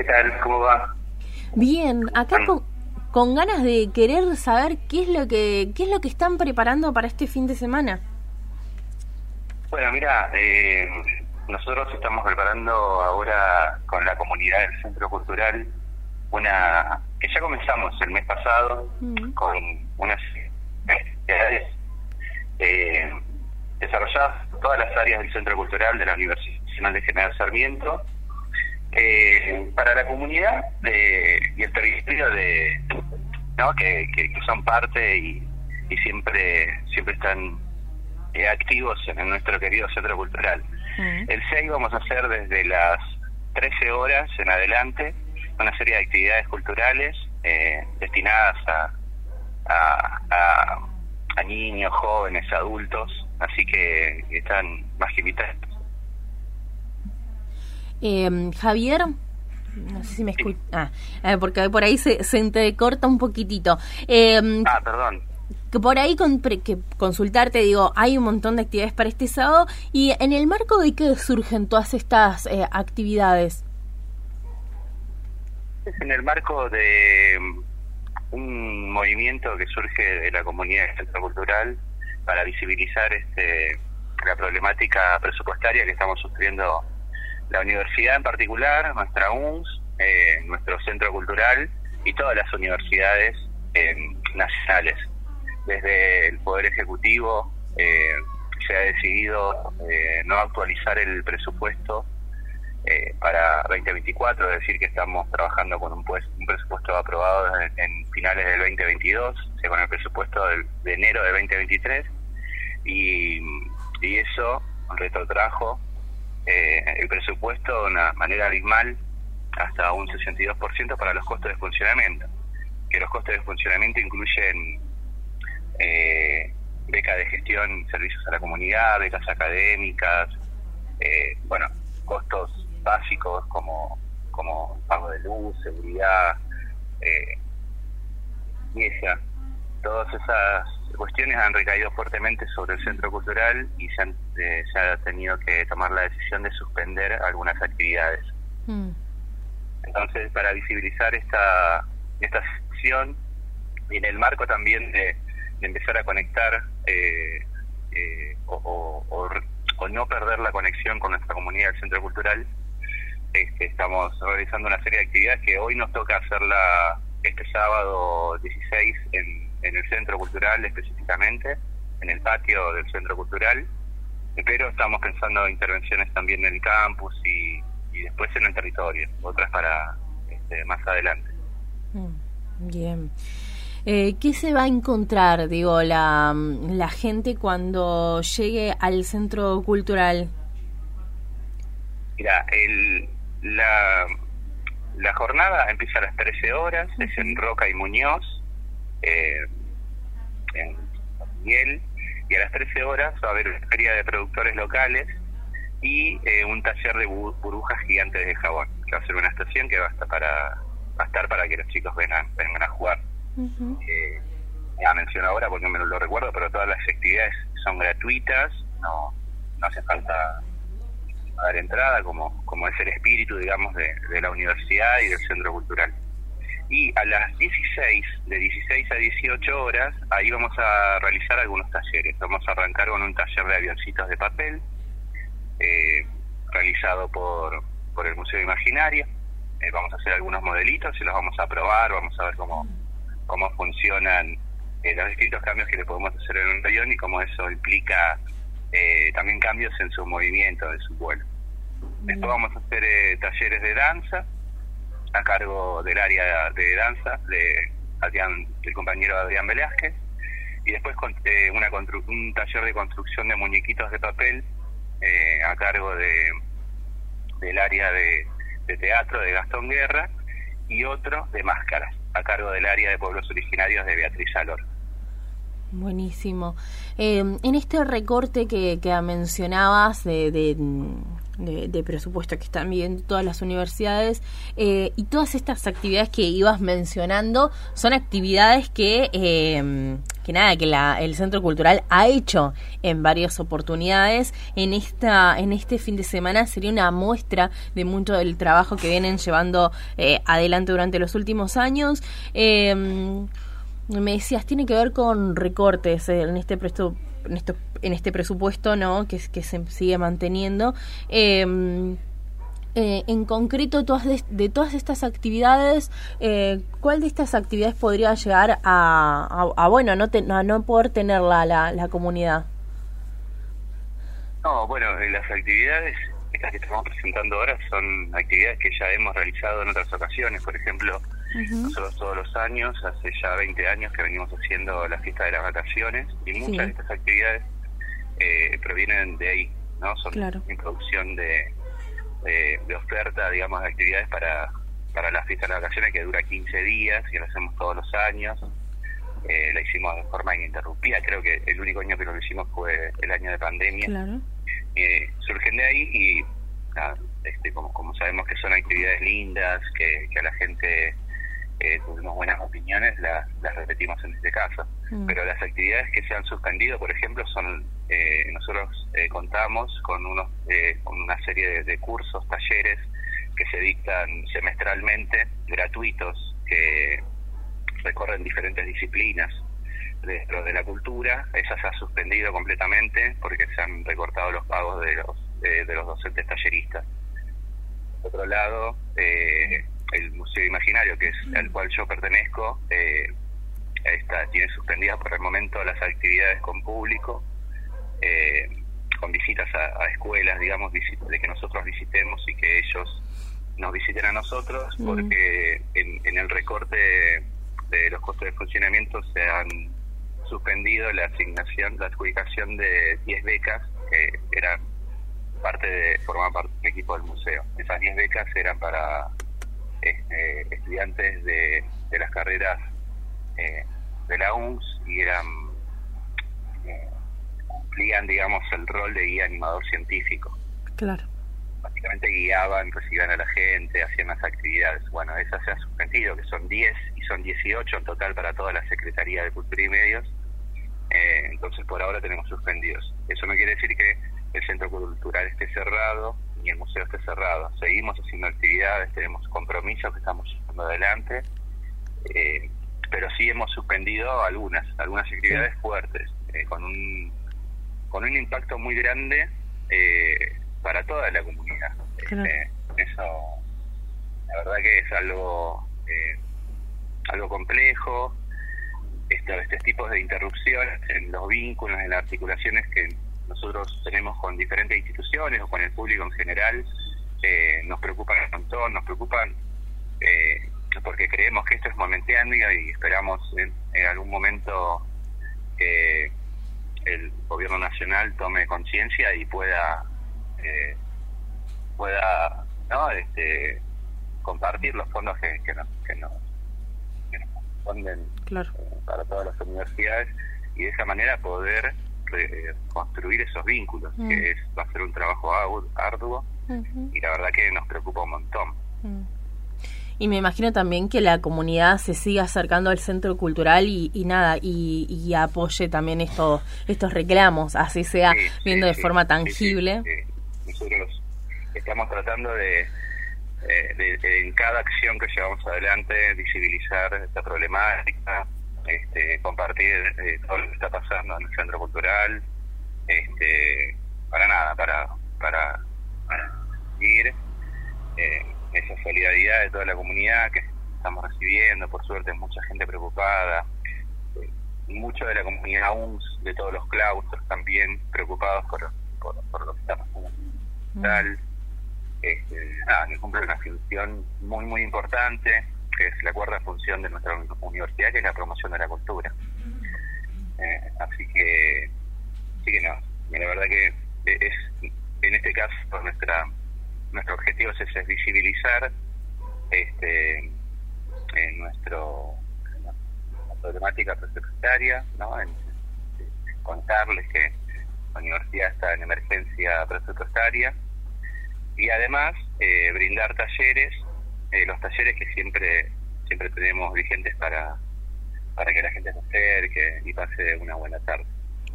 ¿Qué tal? ¿Cómo va? Bien, acá con, con ganas de querer saber qué es lo que qué es lo que están preparando para este fin de semana. Bueno, mira, eh, nosotros estamos preparando ahora con la comunidad del Centro Cultural una que ya comenzamos el mes pasado Mm. con unas actividades eh, desarrolladas en todas las áreas del Centro Cultural de la Universidad Nacional de General Sarmiento eh, para la comunidad de, y el territorio de ¿no? que, que, que son parte y, y siempre siempre están eh, activos en nuestro querido Centro Cultural. Mm. El 6 vamos a hacer desde las 13 horas en adelante una serie de actividades culturales eh, destinadas a, a, a, a niños, jóvenes, adultos, así que están más que invitados. Eh, Javier, no sé si me escucha, ah, eh, porque por ahí se, se entrecorta un poquitito. Eh, Ah, perdón. que por ahí con, que consultarte, digo, hay un montón de actividades para este sábado y en el marco de qué surgen todas estas eh, actividades. Es en el marco de mm, un movimiento que surge de la comunidad del Centro Cultural para visibilizar este, la problemática presupuestaria que estamos sufriendo la universidad en particular, nuestra UNS, eh, nuestro Centro Cultural y todas las universidades eh, nacionales. Desde el Poder Ejecutivo eh, se ha decidido eh, no actualizar el presupuesto eh, para 2024, es decir, que estamos trabajando con un, pues- un presupuesto aprobado en, finales del 2022, o sea, con el presupuesto del- de enero de 2023, y, y eso retrotrajo eh, el presupuesto de una manera abismal hasta un 62% para los costos de funcionamiento, que los costos de funcionamiento incluyen eh, becas de gestión, servicios a la comunidad, becas académicas, eh, bueno, costos básicos como, como pago de luz, seguridad, eh, limpieza. Todas esas cuestiones han recaído fuertemente sobre el centro cultural y se, han, eh, se ha tenido que tomar la decisión de suspender algunas actividades. Mm. Entonces, para visibilizar esta, esta y en el marco también de, de empezar a conectar eh, eh, o, o- o o no perder la conexión con nuestra comunidad del Centro Cultural, este, estamos realizando una serie de actividades que hoy nos toca hacerla este sábado 16 en, en el Centro Cultural específicamente, en el patio del Centro Cultural, pero estamos pensando en intervenciones también en el campus y, y después en el territorio, otras para este, más adelante. Mm, Bien. Eh, ¿Qué se va a encontrar, digo, la, la gente cuando llegue al centro cultural? Mira, el, la, la jornada empieza a las 13 horas, es en Roca y Muñoz, eh, en Miguel, y a las 13 horas va a haber una feria de productores locales y eh, un taller de bu- burbujas gigantes de jabón, que va a ser una estación que va a estar para, va a estar para que los chicos vengan, vengan a jugar. Ujú. eh, ya menciono ahora porque me lo recuerdo, pero todas las actividades son gratuitas, no, no hace falta dar entrada, como, como es el espíritu, digamos, de, de la universidad y del centro cultural. Y a las 16, de 16 a 18 horas, ahí vamos a realizar algunos talleres. Vamos a arrancar con un taller de avioncitos de papel, eh, realizado por, por el Museo Imaginario. Eh, vamos a hacer algunos modelitos y los vamos a probar, vamos a ver cómo, cómo funcionan eh, los distintos cambios que le podemos hacer en un avión y cómo eso implica eh, también cambios en su movimiento, en su vuelo. Después vamos a hacer eh, talleres de danza a cargo del área de danza de Adrián, del compañero Adrián Velázquez y después con- eh, una un taller de construcción de muñequitos de papel eh, a cargo de del área de, de teatro de Gastón Guerra y otro de máscaras a cargo del área de pueblos originarios de Beatriz Alor. Buenísimo. Eh, en este recorte que, que mencionabas de, de, de- de presupuesto que están viendo todas las universidades eh, y todas estas actividades que ibas mencionando son actividades que, eh, que nada, que la, el Centro Cultural ha hecho en varias oportunidades. En, esta, en este fin de semana sería una muestra de mucho del trabajo que vienen llevando eh, adelante durante los últimos años. Eh, me decías, tiene que ver con recortes en este presto, en, esto, en este presupuesto, ¿no? Que, se sigue manteniendo. Eh, eh, en concreto todas de, todas estas actividades, eh, ¿cuál de estas actividades podría llegar a, a, bueno, no, no poder tenerla la, la comunidad? No, bueno, las actividades estas que estamos presentando ahora son actividades que ya hemos realizado en otras ocasiones. Por ejemplo, nosotros todos los años, hace ya 20 años que venimos haciendo la fiesta de las vacaciones y muchas de estas actividades eh, provienen de ahí, ¿no? Son claro. introducción de de, oferta, digamos, de actividades para, para la fiesta de las vacaciones que dura 15 días y lo hacemos todos los años. Eh, la hicimos de forma ininterrumpida, creo que el único año que lo hicimos fue el año de pandemia. Eh, surgen de ahí y este, como, como sabemos que son actividades lindas, que, que a la gente eh, tuvimos buenas opiniones, las, las repetimos en este caso. Mm. Pero las actividades que se han suspendido, por ejemplo, son eh, nosotros eh, contamos con, unos, eh, con una serie de, cursos, talleres que se dictan semestralmente, gratuitos, que recorren diferentes disciplinas dentro de la cultura. Esa se ha suspendido completamente porque se han recortado los pagos de los, de los docentes talleristas. Por otro lado, el Museo Imaginario, que es al cual yo pertenezco, está, tiene suspendidas por el momento las actividades con público eh, con visitas a, escuelas, digamos, de que nosotros visitemos y que ellos nos visiten a nosotros, porque en, el recorte de, los costos de funcionamiento se han suspendido la asignación, la adjudicación de 10 becas que eran parte de, formaban parte del equipo del museo. Esas 10 becas eran para este, estudiantes de, de las carreras eh, de la UNS y eran cumplían, digamos, el rol de guía animador científico. Claro. Básicamente guiaban, recibían a la gente, hacían las actividades. Bueno, esa se ha suspendido, que son 10 y son 18 en total para toda la Secretaría de Cultura y Medios. Eh, entonces, por ahora tenemos suspendidos. Eso no quiere decir que el Centro Cultural esté cerrado ni el museo esté cerrado. Seguimos haciendo actividades, tenemos compromisos que estamos llevando adelante, eh, pero sí hemos suspendido algunas, algunas actividades fuertes, eh, con un con un impacto muy grande eh, para toda la comunidad. Este, eso, la verdad que es algo, eh, algo complejo. Estos, este tipos de interrupciones en los vínculos, en las articulaciones que nosotros tenemos con diferentes instituciones o con el público en general, eh, nos preocupan un montón, nos preocupan porque creemos que esto es momentáneo y esperamos en, en algún momento que el gobierno nacional tome conciencia y pueda eh, pueda no este compartir los fondos que, que nos que nos, corresponden eh, para todas las universidades y de esa manera poder eh, construir esos vínculos que mm. es va a ser un trabajo arduo y la verdad que nos preocupa un montón mm. Y me imagino también que la comunidad se siga acercando al centro cultural y, nada, y, apoye también estos, estos reclamos, así sea viendo de forma tangible. Nosotros estamos tratando de, en cada acción que llevamos adelante, visibilizar esta problemática, este, compartir eh, todo lo que está pasando en el centro cultural, este, para nada, para, para, para ir. Eh, esa solidaridad de toda la comunidad que estamos recibiendo, por suerte mucha gente preocupada, eh, mucho de la comunidad UNS, de todos los claustros también preocupados por, por, lo que está pasando mm. tal este, nada, que cumple una función muy muy importante que es la cuarta función de nuestra universidad que es la promoción de la cultura eh, así que sí que no la verdad que es en este caso nuestra nuestro objetivo es, es visibilizar este en nuestro la problemática presupuestaria, ¿no? En, contarles que la universidad está en emergencia presupuestaria y además eh, brindar talleres, eh, los talleres que siempre siempre tenemos vigentes para para que la gente se acerque y pase una buena tarde.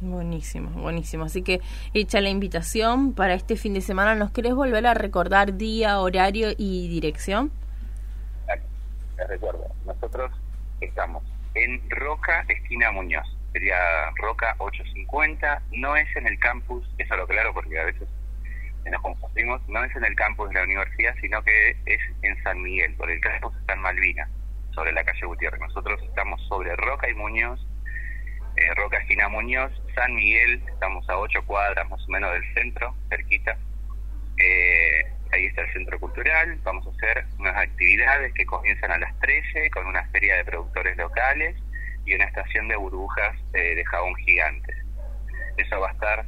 Buenísimo, buenísimo. Así que hecha la invitación para este fin de semana, ¿nos querés volver a recordar día, horario y dirección? Les recuerdo, nosotros estamos en Roca, esquina Muñoz. Sería Roca 850, no es en el campus, eso lo claro porque a veces nos confundimos, no es en el campus de la universidad, sino que es en San Miguel, por el campus está en Malvina, sobre la calle Gutiérrez. Nosotros estamos sobre Roca y Muñoz, eh, Roca Esquina Muñoz, San Miguel, estamos a ocho cuadras más o menos del centro, cerquita. Eh, ahí está el centro cultural, vamos a hacer unas actividades que comienzan a las 13 con una feria de productores locales y una estación de burbujas eh, de jabón gigantes. Eso va a estar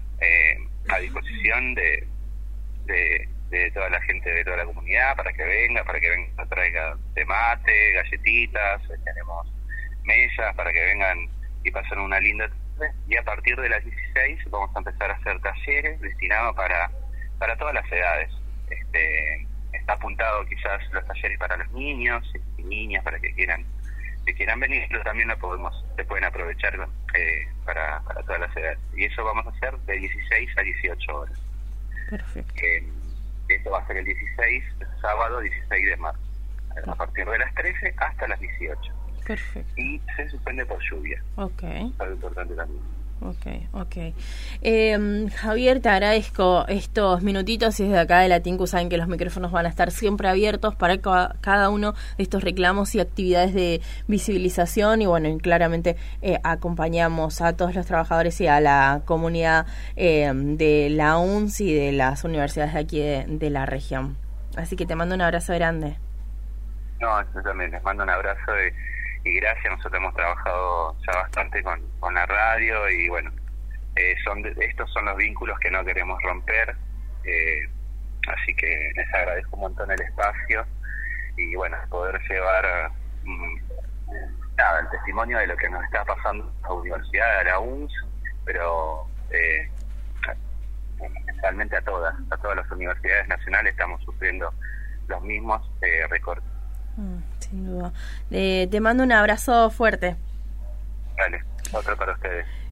a disposición de, de, toda la gente de toda la comunidad para que venga, para que venga, traiga de mate, galletitas, eh, tenemos mesas para que vengan y pasen una linda tarde. Y a partir de las 16 vamos a empezar a hacer talleres destinados para, para todas las edades. Este, está apuntado quizás los talleres para los niños y niñas para que quieran que quieran venir, pero también lo podemos, se pueden aprovechar eh, para, para todas las edades. Y eso vamos a hacer de 16 a 18 horas. Perfecto. esto va a ser el 16, sábado 16 de marzo, a partir de las 13 hasta las 18. Perfecto. Y se suspende por lluvia. Ok. Es importante también. Ok, ok. Eh, Javier, te agradezco estos minutitos y desde acá de la saben que los micrófonos van a estar siempre abiertos para cada uno de estos reclamos y actividades de visibilización y bueno, claramente eh, acompañamos a todos los trabajadores y a la comunidad eh, de la UNS y de las universidades de aquí de, la región. Así que te mando un abrazo grande. No, yo también les mando un abrazo y gracias. Nosotros hemos trabajado ya bastante con, con la radio y bueno, eh, son estos son los vínculos que no queremos romper. Eh, así que les agradezco un montón el espacio y bueno, poder llevar mm, nada, el testimonio de lo que nos está pasando en la universidad, a la UNS, pero eh, a todas, a todas las universidades nacionales estamos sufriendo los mismos eh, recortes. Mm, sin duda. te mando un abrazo fuerte. Vale, otro para ustedes.